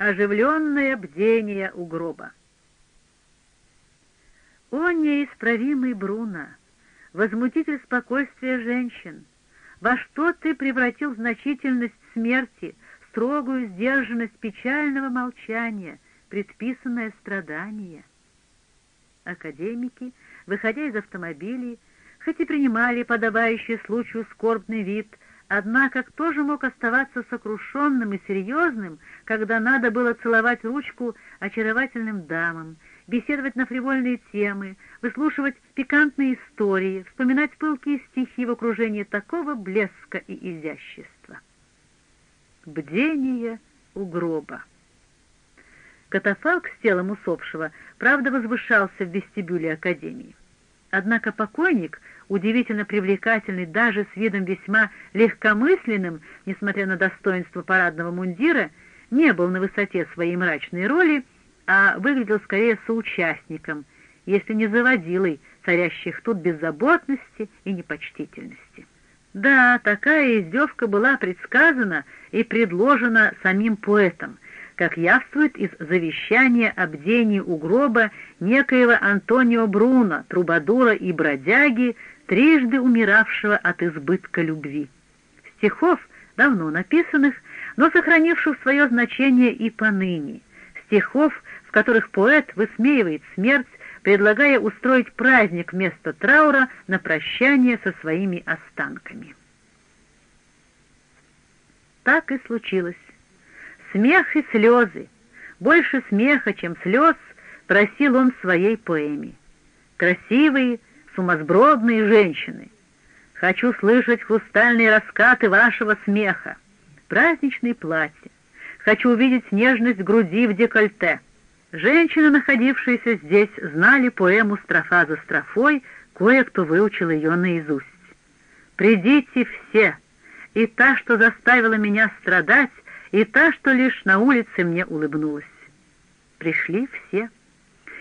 Оживленное бдение у гроба. О, неисправимый Бруно, возмутитель спокойствия женщин, во что ты превратил значительность смерти, строгую сдержанность печального молчания, предписанное страдание? Академики, выходя из автомобилей, хоть и принимали подобающий случаю скорбный вид, однако кто же мог оставаться сокрушенным и серьезным, когда надо было целовать ручку очаровательным дамам, беседовать на фривольные темы, выслушивать пикантные истории, вспоминать пылкие стихи в окружении такого блеска и изящества. Бдение у гроба. Катафалк с телом усопшего, правда, возвышался в вестибюле Академии. Однако покойник, удивительно привлекательный даже с видом весьма легкомысленным, несмотря на достоинство парадного мундира, не был на высоте своей мрачной роли, а выглядел скорее соучастником, если не заводилой царящих тут беззаботности и непочтительности. Да, такая издевка была предсказана и предложена самим поэтом — как явствует из завещания об бдении у гроба некоего Антонио Бруно, трубадура и бродяги, трижды умиравшего от избытка любви. Стихов, давно написанных, но сохранивших свое значение и поныне. Стихов, в которых поэт высмеивает смерть, предлагая устроить праздник вместо траура на прощание со своими останками. Так и случилось. Смех и слезы, больше смеха, чем слез, просил он в своей поэме. Красивые, сумасбродные женщины. Хочу слышать хрустальные раскаты вашего смеха, праздничные платья. Хочу увидеть нежность груди в декольте. Женщины, находившиеся здесь, знали поэму строфа за строфой, кое-кто выучил ее наизусть. «Придите все, и та, что заставила меня страдать, и та, что лишь на улице мне улыбнулась. Пришли все,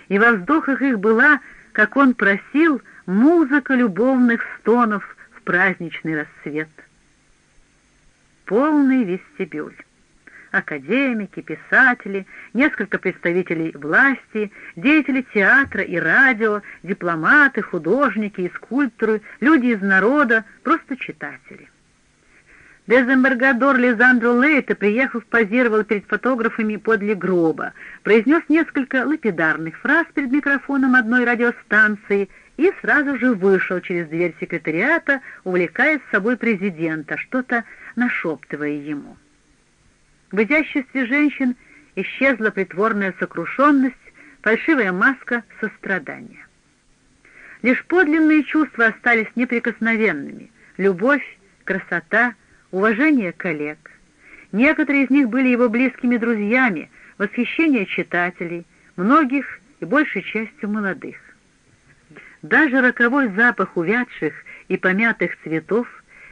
и во вздохах их была, как он просил, музыка любовных стонов в праздничный рассвет. Полный вестибюль. Академики, писатели, несколько представителей власти, деятели театра и радио, дипломаты, художники и скульпторы, люди из народа, просто читатели. Дезембаргадор Лизандро Лейта, приехав, позировал перед фотографами подле гроба, произнес несколько лапидарных фраз перед микрофоном одной радиостанции и сразу же вышел через дверь секретариата, увлекая с собой президента, что-то нашептывая ему. В изяществе женщин исчезла притворная сокрушенность, фальшивая маска сострадания. Лишь подлинные чувства остались неприкосновенными — любовь, красота — уважение коллег. Некоторые из них были его близкими друзьями, восхищение читателей, многих и большей частью молодых. Даже роковой запах увядших и помятых цветов,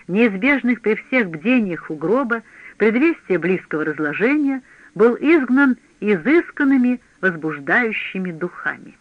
неизбежных при всех бдениях у гроба, предвестие близкого разложения, был изгнан изысканными, возбуждающими духами.